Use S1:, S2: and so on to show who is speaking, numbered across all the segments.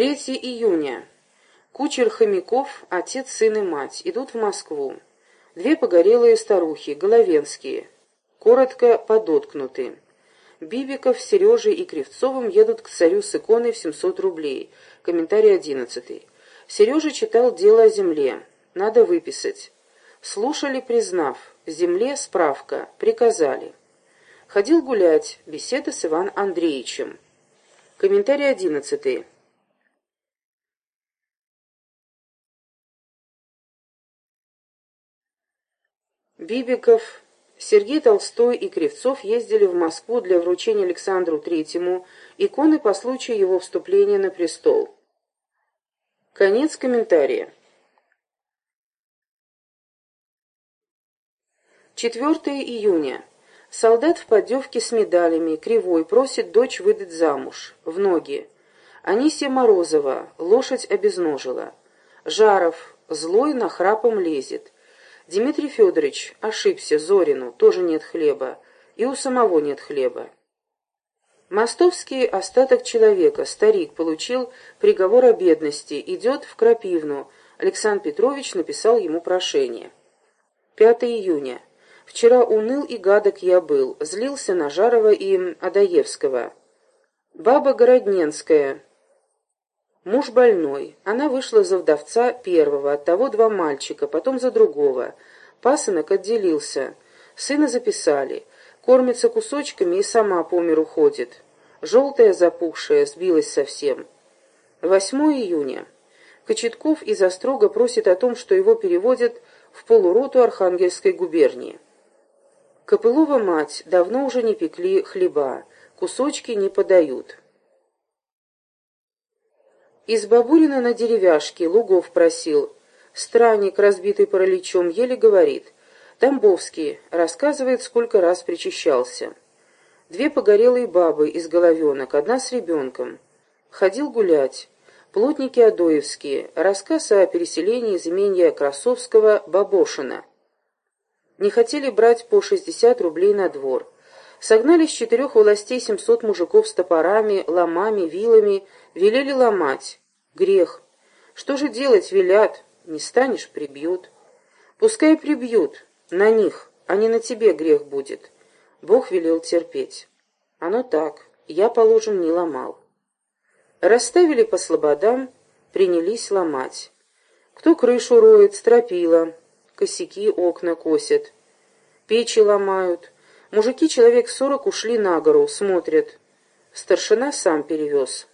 S1: 3 июня. Кучер Хомяков, отец, сын и мать, идут в Москву. Две погорелые старухи, головенские, коротко подоткнуты. Бибиков, Сережей и Кривцовым едут к царю с иконой в 700 рублей. Комментарий 11. Сережа читал «Дело о земле». Надо выписать. Слушали, признав. Земле справка. Приказали. Ходил гулять. Беседа с Иван Андреевичем. Комментарий 11. Бибиков, Сергей Толстой и Кривцов ездили в Москву для вручения Александру Третьему иконы по случаю его вступления на престол. Конец комментария. 4 июня. Солдат в поддевке с медалями, кривой, просит дочь выдать замуж, в ноги. Анисия Морозова, лошадь обезножила. Жаров, злой нахрапом лезет. Дмитрий Федорович ошибся, Зорину, тоже нет хлеба, и у самого нет хлеба. Мостовский остаток человека, старик, получил приговор о бедности, идет в Крапивну. Александр Петрович написал ему прошение. 5 июня. Вчера уныл и гадок я был, злился на Жарова и Адаевского. Баба Городненская. Муж больной. Она вышла за вдовца первого, от того два мальчика, потом за другого. Пасынок отделился. Сына записали. Кормится кусочками и сама по миру ходит. Желтая запухшая, сбилась совсем. 8 июня. Кочетков из Острога просит о том, что его переводят в полуроту Архангельской губернии. Копылова мать давно уже не пекли хлеба, кусочки не подают. Из Бабурина на деревяшке Лугов просил. Странник, разбитый параличом, еле говорит. Тамбовский рассказывает, сколько раз причащался. Две погорелые бабы из головенок, одна с ребенком. Ходил гулять. Плотники Адоевские. Рассказ о переселении из имения Красовского Бабошина. Не хотели брать по 60 рублей на двор. Согнали с четырех властей 700 мужиков с топорами, ломами, вилами, велели ломать. Грех. Что же делать, велят? Не станешь, прибьют. Пускай прибьют. На них, а не на тебе грех будет. Бог велел терпеть. Оно так. Я, положим, не ломал. Расставили по слободам, принялись ломать. Кто крышу роет, стропила, косяки окна косят. Печи ломают. Мужики человек сорок ушли на гору, смотрят. Старшина сам перевез.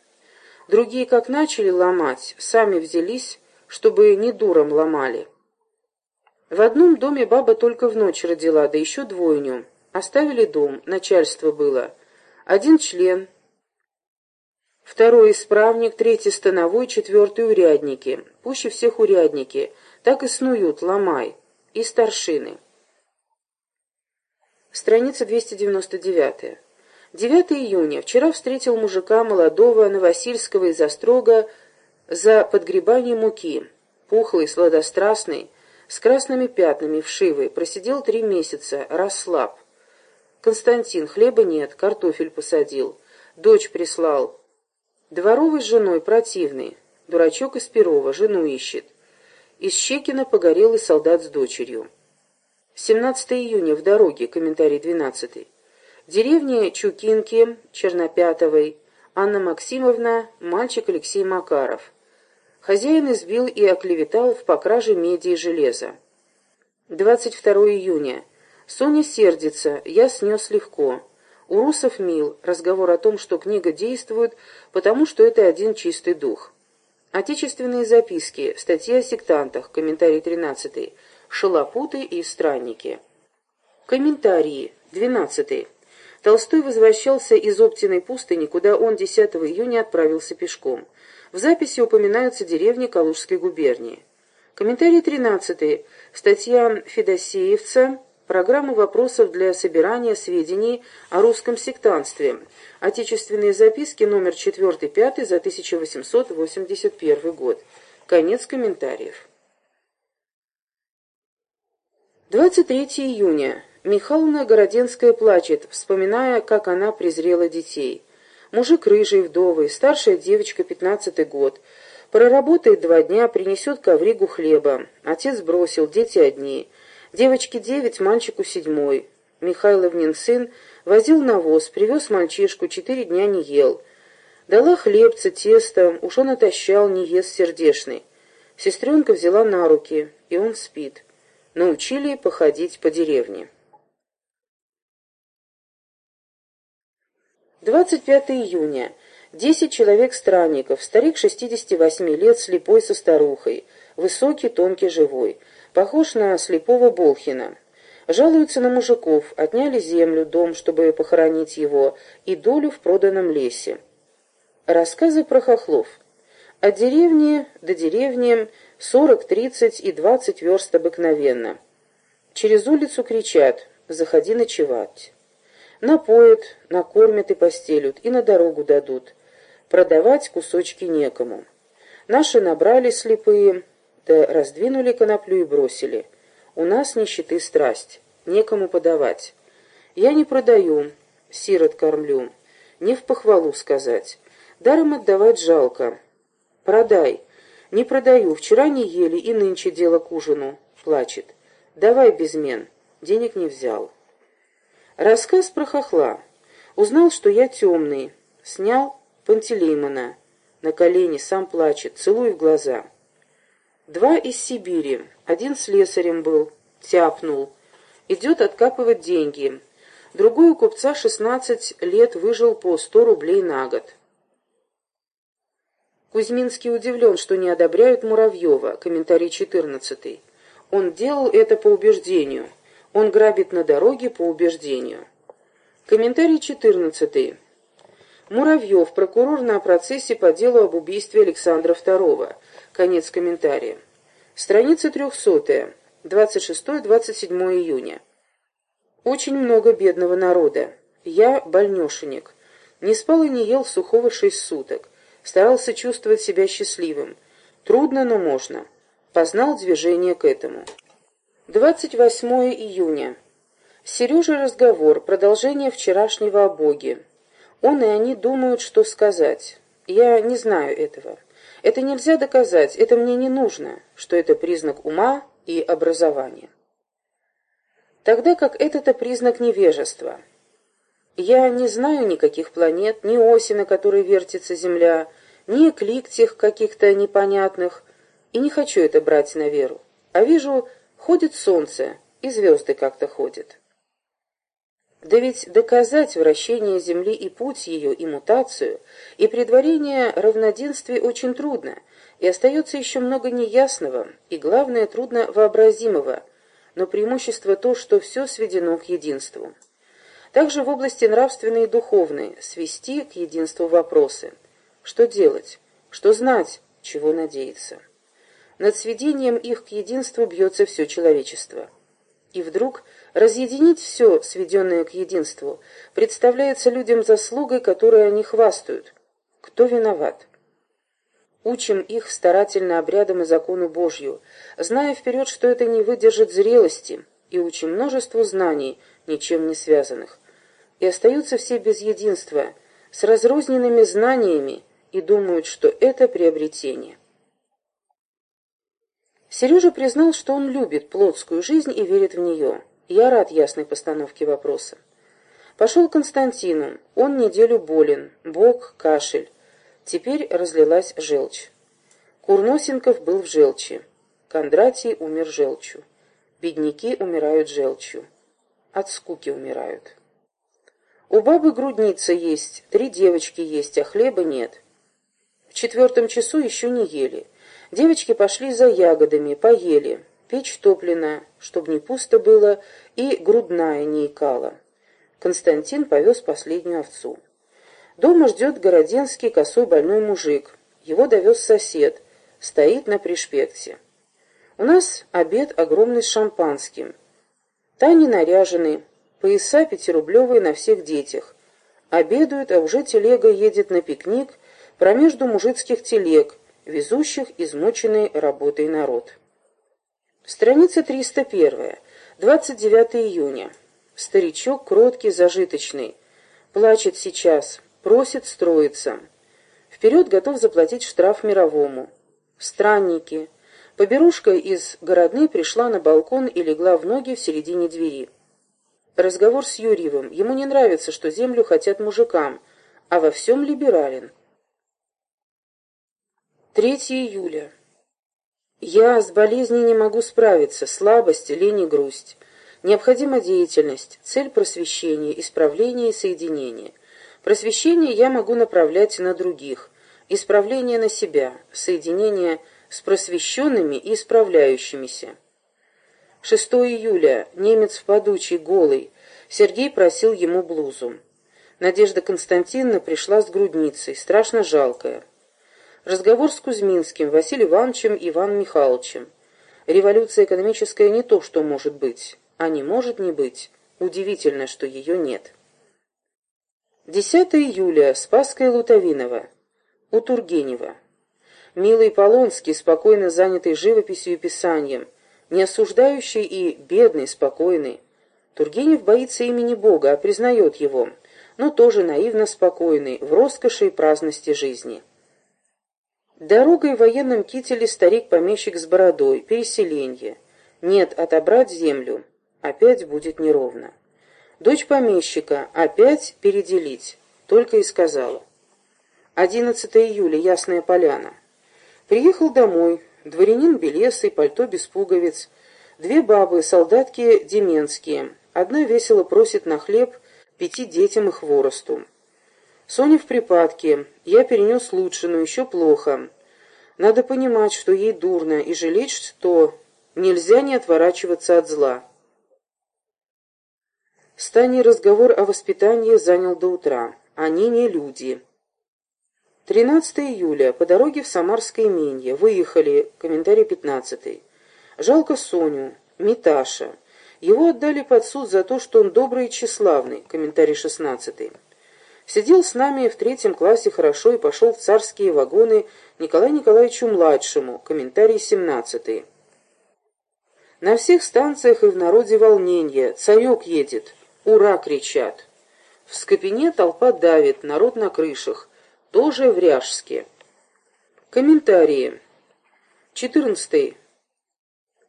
S1: Другие, как начали ломать, сами взялись, чтобы не дуром ломали. В одном доме баба только в ночь родила, да еще двойню. Оставили дом, начальство было. Один член, второй исправник, третий становой, четвертый урядники. Пуще всех урядники. Так и снуют, ломай. И старшины. Страница 299. 9 июня. Вчера встретил мужика молодого Новосильского из Острога за подгребанием муки. Пухлый, сладострастный, с красными пятнами, вшивый. Просидел три месяца, расслаб. Константин, хлеба нет, картофель посадил. Дочь прислал. Дворовый с женой противный. Дурачок из Перова, жену ищет. Из Щекина погорелый солдат с дочерью. 17 июня, в дороге, комментарий 12. Деревня Чукинки, Чернопятовой, Анна Максимовна, мальчик Алексей Макаров. Хозяин избил и оклеветал в покраже меди и железа. 22 июня. Соня сердится, я снес легко. У русов мил, разговор о том, что книга действует, потому что это один чистый дух. Отечественные записки, статья о сектантах, комментарий 13, шалопуты и странники. Комментарии, 12. Толстой возвращался из Оптиной пустыни, куда он 10 июня отправился пешком. В записи упоминаются деревни Калужской губернии. Комментарий 13. Статья Федосеевца Программа вопросов для собирания сведений о русском сектантстве. Отечественные записки номер 4-5 за 1881 год. Конец комментариев. 23 июня. Михайловна Городенская плачет, вспоминая, как она презрела детей. Мужик рыжий, вдовый, старшая девочка, пятнадцатый год. Проработает два дня, принесет ковригу хлеба. Отец бросил, дети одни. Девочке девять, мальчику седьмой. Михайловнин сын возил навоз, привез мальчишку, четыре дня не ел. Дала хлебца, тесто, уж он отощал, не ест сердешный. Сестренка взяла на руки, и он спит. Научили походить по деревне. 25 июня. Десять человек-странников, старик 68 лет, слепой со старухой, высокий, тонкий, живой, похож на слепого Болхина. Жалуются на мужиков, отняли землю, дом, чтобы похоронить его, и долю в проданном лесе. Рассказы про хохлов. От деревни до деревни 40, 30 и 20 верст обыкновенно. Через улицу кричат «Заходи ночевать». Напоят, накормят и постелют, и на дорогу дадут. Продавать кусочки некому. Наши набрали слепые, да раздвинули коноплю и бросили. У нас нищеты страсть, некому подавать. Я не продаю, сирот кормлю, не в похвалу сказать. Даром отдавать жалко. Продай. Не продаю, вчера не ели, и нынче дело к ужину. Плачет. Давай безмен. Денег не взял. Рассказ про хохла. Узнал, что я темный. Снял Пантелеймона. На колени, сам плачет, целую в глаза. Два из Сибири. Один слесарем был. Тяпнул. Идет откапывать деньги. Другой у купца 16 лет выжил по 100 рублей на год. Кузьминский удивлен, что не одобряют Муравьева. Комментарий 14. Он делал это по убеждению. Он грабит на дороге по убеждению. Комментарий 14. Муравьев, прокурор на процессе по делу об убийстве Александра II. Конец комментария. Страница 300. 26-27 июня. Очень много бедного народа. Я больнешенек. Не спал и не ел сухого шесть суток. Старался чувствовать себя счастливым. Трудно, но можно. Познал движение к этому. 28 июня. Сережа разговор, продолжение вчерашнего о Боге. Он и они думают, что сказать. Я не знаю этого. Это нельзя доказать, это мне не нужно, что это признак ума и образования. Тогда как это-то признак невежества. Я не знаю никаких планет, ни оси, на которой вертится Земля, ни экликтих каких-то непонятных, и не хочу это брать на веру. А вижу Ходит солнце, и звезды как-то ходят. Да ведь доказать вращение Земли и путь ее, и мутацию, и предварение равноденствия очень трудно, и остается еще много неясного, и, главное, трудно вообразимого, но преимущество то, что все сведено к единству. Также в области нравственной и духовной свести к единству вопросы. Что делать? Что знать? Чего надеяться? Над сведением их к единству бьется все человечество. И вдруг разъединить все, сведенное к единству, представляется людям заслугой, которой они хвастают. Кто виноват? Учим их старательно обрядам и закону Божью, зная вперед, что это не выдержит зрелости, и учим множеству знаний, ничем не связанных. И остаются все без единства, с разрозненными знаниями, и думают, что это приобретение. Сережа признал, что он любит плотскую жизнь и верит в нее. Я рад ясной постановке вопроса. Пошел к Константину. Он неделю болен. Бог, кашель. Теперь разлилась желчь. Курносенков был в желчи. Кондратий умер желчью. Бедняки умирают желчью. От скуки умирают. У бабы грудница есть, три девочки есть, а хлеба нет. В четвертом часу еще не ели. Девочки пошли за ягодами, поели. Печь топлена, чтоб не пусто было, и грудная не икала. Константин повез последнюю овцу. Дома ждет городенский косой больной мужик. Его довез сосед. Стоит на пришпекте. У нас обед огромный с шампанским. Тани наряжены, пояса пятирублевые на всех детях. Обедают, а уже телега едет на пикник промежду мужицких телег, везущих измученный работой народ. Страница 301. 29 июня. Старичок кроткий, зажиточный. Плачет сейчас. Просит строиться. Вперед готов заплатить штраф мировому. Странники. Поберушка из городны пришла на балкон и легла в ноги в середине двери. Разговор с Юрьевым. Ему не нравится, что землю хотят мужикам, а во всем либерален. 3 июля. Я с болезнью не могу справиться, слабость, лень и грусть. Необходима деятельность, цель просвещения, исправления и соединения. Просвещение я могу направлять на других, исправление на себя, соединение с просвещенными и исправляющимися. 6 июля. Немец в подучий, голый. Сергей просил ему блузу. Надежда Константиновна пришла с грудницей, страшно жалкая. Разговор с Кузьминским, Василием Ивановичем Иваном Михайловичем. Революция экономическая не то, что может быть, а не может не быть. Удивительно, что ее нет. 10 июля. Спасская Лутовинова. У Тургенева. Милый Полонский, спокойно занятый живописью и писанием, не осуждающий и бедный, спокойный. Тургенев боится имени Бога, а признает его, но тоже наивно спокойный, в роскоши и праздности жизни. Дорогой в военном кителе старик-помещик с бородой, переселенье. Нет, отобрать землю. Опять будет неровно. Дочь помещика, опять переделить. Только и сказала. 11 июля, Ясная Поляна. Приехал домой. Дворянин белесый, пальто без пуговиц. Две бабы, солдатки деменские. Одна весело просит на хлеб пяти детям и хворосту. Соня в припадке. Я перенес лучше, но еще плохо. Надо понимать, что ей дурно, и жалеть, что нельзя не отворачиваться от зла. С Таней разговор о воспитании занял до утра. Они не люди. 13 июля. По дороге в Самарское именье. Выехали. Комментарий 15. Жалко Соню. Миташа. Его отдали под суд за то, что он добрый и тщеславный. Комментарий 16. Сидел с нами в третьем классе хорошо и пошел в царские вагоны Николаю Николаевичу-младшему, комментарий 17. На всех станциях и в народе волнение, царек едет, ура кричат. В Скопине толпа давит, народ на крышах, тоже в Ряжске. Комментарии. 14.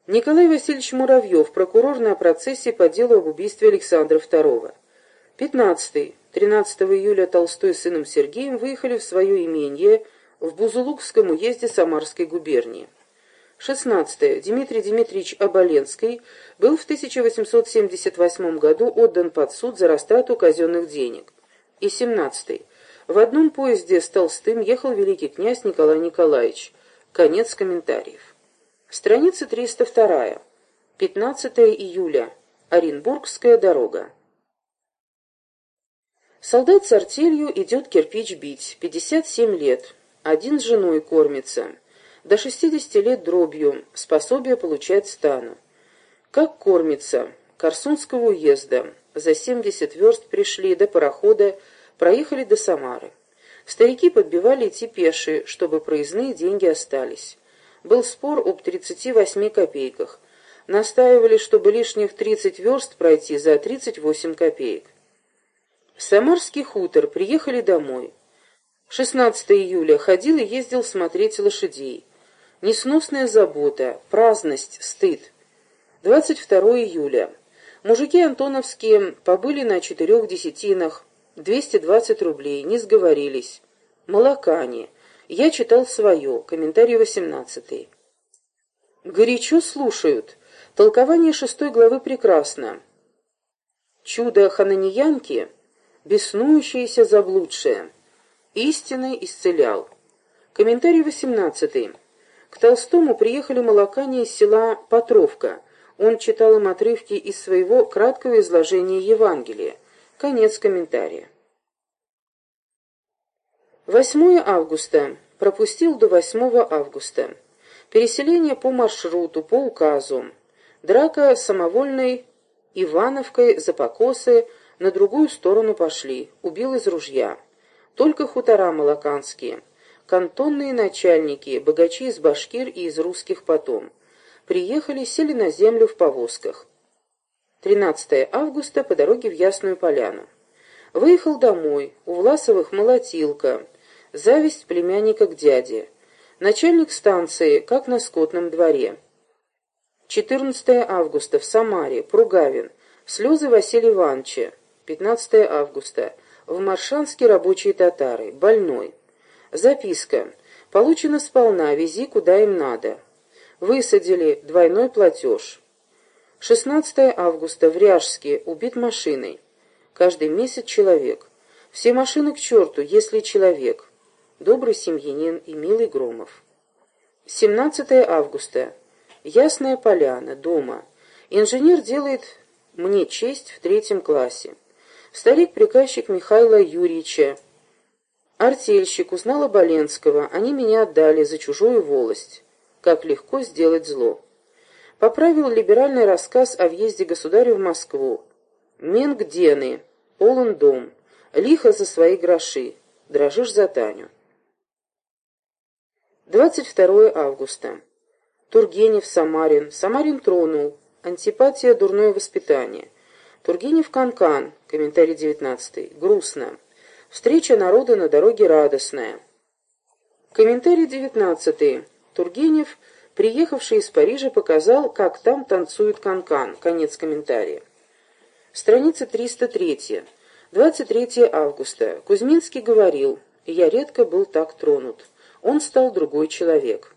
S1: Николай Васильевич Муравьев, прокурор на процессе по делу об убийстве Александра II. 15. 13 июля Толстой с сыном Сергеем выехали в свое имение в Бузулукском уезде Самарской губернии. 16. Дмитрий Дмитриевич Оболенский был в 1878 году отдан под суд за растрату казенных денег. И 17. В одном поезде с Толстым ехал великий князь Николай Николаевич. Конец комментариев. Страница 302. 15 июля. Оренбургская дорога. Солдат с артелью идет кирпич бить, 57 лет, один с женой кормится, до 60 лет дробью, способие получать стану. Как кормится? Корсунского уезда, за 70 верст пришли до парохода, проехали до Самары. Старики подбивали идти пешие, чтобы проездные деньги остались. Был спор об 38 копейках. Настаивали, чтобы лишних 30 верст пройти за 38 копеек. Самарский хутор. Приехали домой. 16 июля. Ходил и ездил смотреть лошадей. Несносная забота, праздность, стыд. 22 июля. Мужики антоновские побыли на четырех десятинах. 220 рублей. Не сговорились. Молокане. Я читал свое. Комментарий 18. Горячо слушают. Толкование шестой главы прекрасно. Чудо Хананиянки беснующееся заблудшее. Истинный исцелял. Комментарий 18. К Толстому приехали молокане из села Патровка. Он читал им отрывки из своего краткого изложения Евангелия. Конец комментария. 8 августа. Пропустил до 8 августа. Переселение по маршруту, по указу. Драка самовольной Ивановкой за покосы на другую сторону пошли, убил из ружья. Только хутора молоканские, кантонные начальники, богачи из башкир и из русских потом. Приехали, сели на землю в повозках. 13 августа по дороге в Ясную Поляну. Выехал домой, у Власовых молотилка, зависть племянника к дяде. Начальник станции, как на скотном дворе. 14 августа, в Самаре, Пругавин, слезы Василия Ивановича. 15 августа, в Маршанске рабочие татары, больной. Записка. Получено сполна, вези куда им надо. Высадили, двойной платеж. 16 августа, в Ряжске, убит машиной. Каждый месяц человек. Все машины к черту, если человек. Добрый семьянин и милый Громов. 17 августа. Ясная поляна, дома. Инженер делает мне честь в третьем классе. Старик-приказчик Михаила Юрьевича. Артельщик узнал Оболенского, они меня отдали за чужую волость. Как легко сделать зло. Поправил либеральный рассказ о въезде государя в Москву. Менгдены, полон дом, лихо за свои гроши, дрожишь за Таню. 22 августа. Тургенев, Самарин. Самарин тронул. Антипатия, дурное воспитание. Тургенев, Канкан. Комментарий 19. Грустно. Встреча народа на дороге радостная. Комментарий 19. Тургенев, приехавший из Парижа, показал, как там танцует Канкан. Конец комментария. Страница 303. 23 августа. Кузьминский говорил, я редко был так тронут он стал другой человек.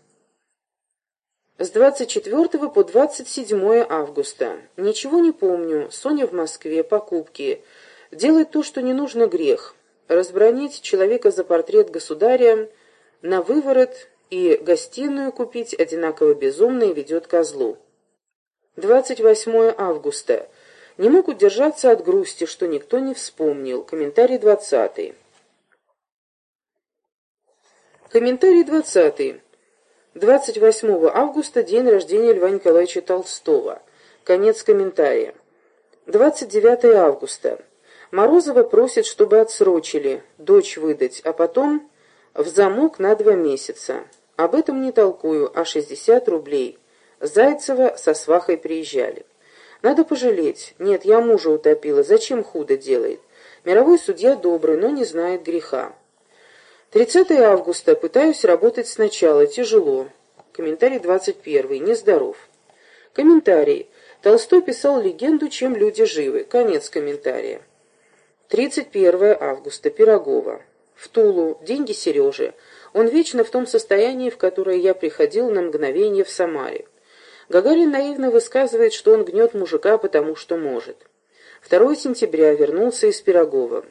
S1: С 24 по 27 августа. Ничего не помню. Соня в Москве, покупки. Делать то, что не нужно, грех. Разбронить человека за портрет государя на выворот и гостиную купить одинаково безумно и ведет козлу. 28 августа. Не мог удержаться от грусти, что никто не вспомнил. Комментарий 20. Комментарий 20. 28 августа – день рождения Льва Николаевича Толстого. Конец комментария. 29 августа. Морозова просит, чтобы отсрочили, дочь выдать, а потом в замок на два месяца. Об этом не толкую, а 60 рублей. Зайцева со свахой приезжали. Надо пожалеть. Нет, я мужа утопила. Зачем худо делает? Мировой судья добрый, но не знает греха. 30 августа. Пытаюсь работать сначала. Тяжело. Комментарий 21. Нездоров. Комментарий. Толстой писал легенду «Чем люди живы». Конец комментария. 31 августа. Пирогова. В Тулу. Деньги Сережи. Он вечно в том состоянии, в которое я приходил на мгновение в Самаре. Гагарин наивно высказывает, что он гнет мужика, потому что может. 2 сентября. Вернулся из Пирогова.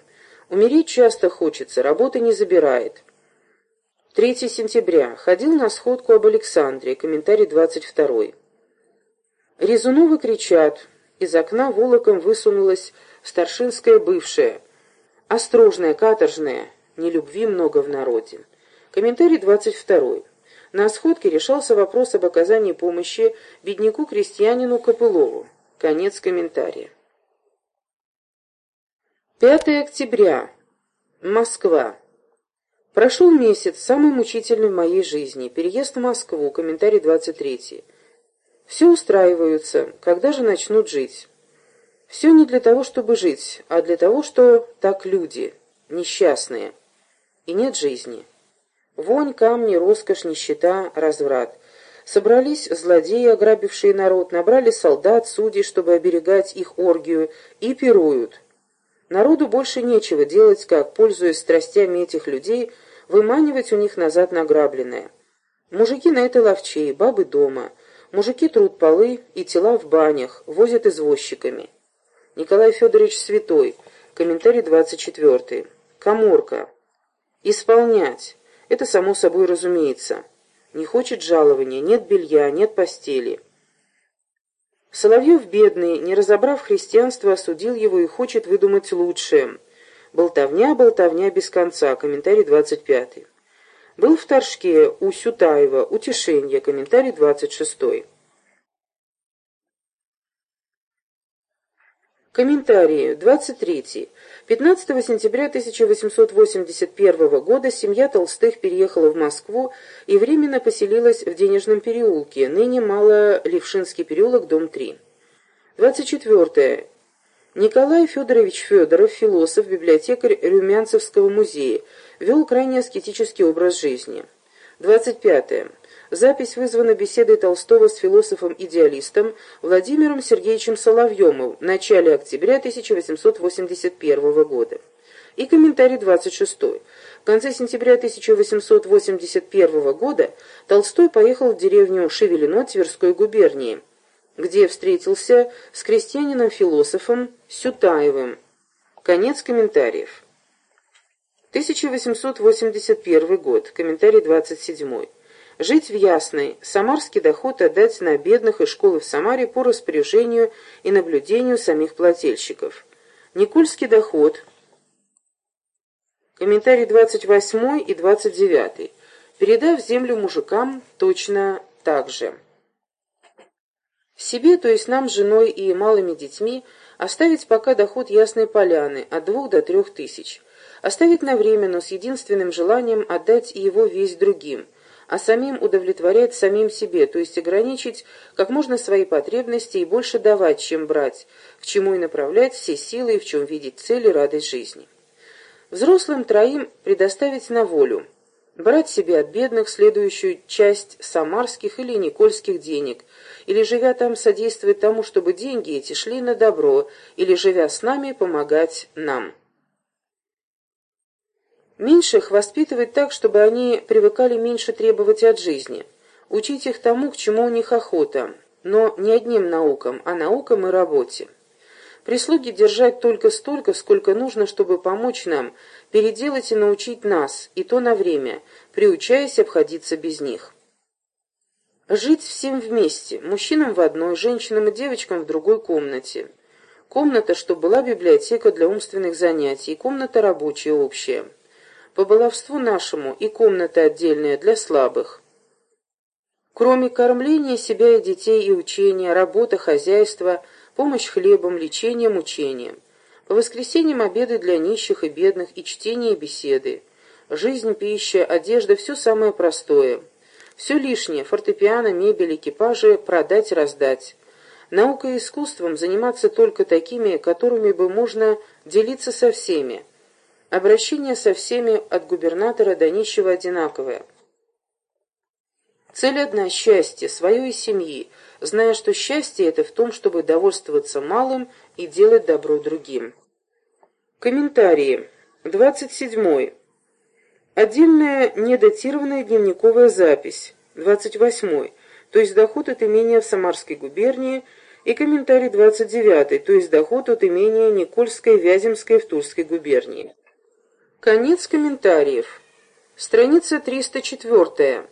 S1: Умереть часто хочется, работа не забирает. 3 сентября. Ходил на сходку об Александре. Комментарий 22. Резуновы кричат. Из окна волоком высунулась старшинская бывшая. Острожная, каторжная. Нелюбви много в народе. Комментарий 22. На сходке решался вопрос об оказании помощи бедняку-крестьянину Копылову. Конец комментария. 5 октября. Москва. Прошел месяц, самый мучительный в моей жизни. Переезд в Москву, комментарий 23. Все устраиваются, когда же начнут жить? Все не для того, чтобы жить, а для того, что так люди, несчастные. И нет жизни. Вонь, камни, роскошь, нищета, разврат. Собрались злодеи, ограбившие народ, набрали солдат, судей, чтобы оберегать их оргию, и пируют. Народу больше нечего делать, как, пользуясь страстями этих людей, выманивать у них назад награбленное. Мужики на это ловчей, бабы дома. Мужики труд полы и тела в банях, возят извозчиками. Николай Федорович Святой. Комментарий 24. Коморка. Исполнять. Это само собой разумеется. Не хочет жалования, нет белья, нет постели. Соловьев бедный, не разобрав христианство, осудил его и хочет выдумать лучшее. Болтовня, болтовня без конца. Комментарий 25. Был в Торжке у Сютаева, утешение. Комментарий 26. Комментарии. 23. 15 сентября 1881 года семья Толстых переехала в Москву и временно поселилась в Денежном переулке, ныне Мало-Левшинский переулок, дом 3. 24. Николай Федорович Федоров, философ, библиотекарь Румянцевского музея, вел крайне аскетический образ жизни. 25. Запись вызвана беседой Толстого с философом-идеалистом Владимиром Сергеевичем Соловьем в начале октября 1881 года. И комментарий 26. В конце сентября 1881 года Толстой поехал в деревню Шевелино Тверской губернии, где встретился с крестьянином-философом Сютаевым. Конец комментариев. 1881 год. Комментарий 27. Жить в Ясной. Самарский доход отдать на бедных и школы в Самаре по распоряжению и наблюдению самих плательщиков. Никольский доход. Комментарий 28 и 29. Передав землю мужикам точно так же. Себе, то есть нам женой и малыми детьми, оставить пока доход Ясной Поляны от двух до трех тысяч. Оставить на время, но с единственным желанием отдать его весь другим, а самим удовлетворять самим себе, то есть ограничить как можно свои потребности и больше давать, чем брать, к чему и направлять все силы и в чем видеть цель и радость жизни. Взрослым троим предоставить на волю, брать себе от бедных следующую часть самарских или никольских денег, или, живя там, содействовать тому, чтобы деньги эти шли на добро, или, живя с нами, помогать нам. Меньших воспитывать так, чтобы они привыкали меньше требовать от жизни. Учить их тому, к чему у них охота, но не одним наукам, а наукам и работе. Прислуги держать только столько, сколько нужно, чтобы помочь нам, переделать и научить нас, и то на время, приучаясь обходиться без них. Жить всем вместе, мужчинам в одной, женщинам и девочкам в другой комнате. Комната, что была библиотека для умственных занятий, комната рабочая общая по баловству нашему и комната отдельная для слабых. Кроме кормления себя и детей и учения, работа, хозяйство, помощь хлебом, лечением, учением. По воскресеньям обеды для нищих и бедных и чтение беседы. Жизнь, пища, одежда – все самое простое. Все лишнее – фортепиано, мебель, экипажи – продать, раздать. Наукой и искусством заниматься только такими, которыми бы можно делиться со всеми – Обращение со всеми от губернатора до нищего одинаковое. Цель одна – счастье, свое и семьи, зная, что счастье – это в том, чтобы довольствоваться малым и делать добро другим. Комментарии. 27. Отдельная недатированная дневниковая запись. 28. То есть доход от имения в Самарской губернии и комментарий 29, то есть доход от имения Никольской Вяземской в Тульской губернии. Конец комментариев. Страница 304.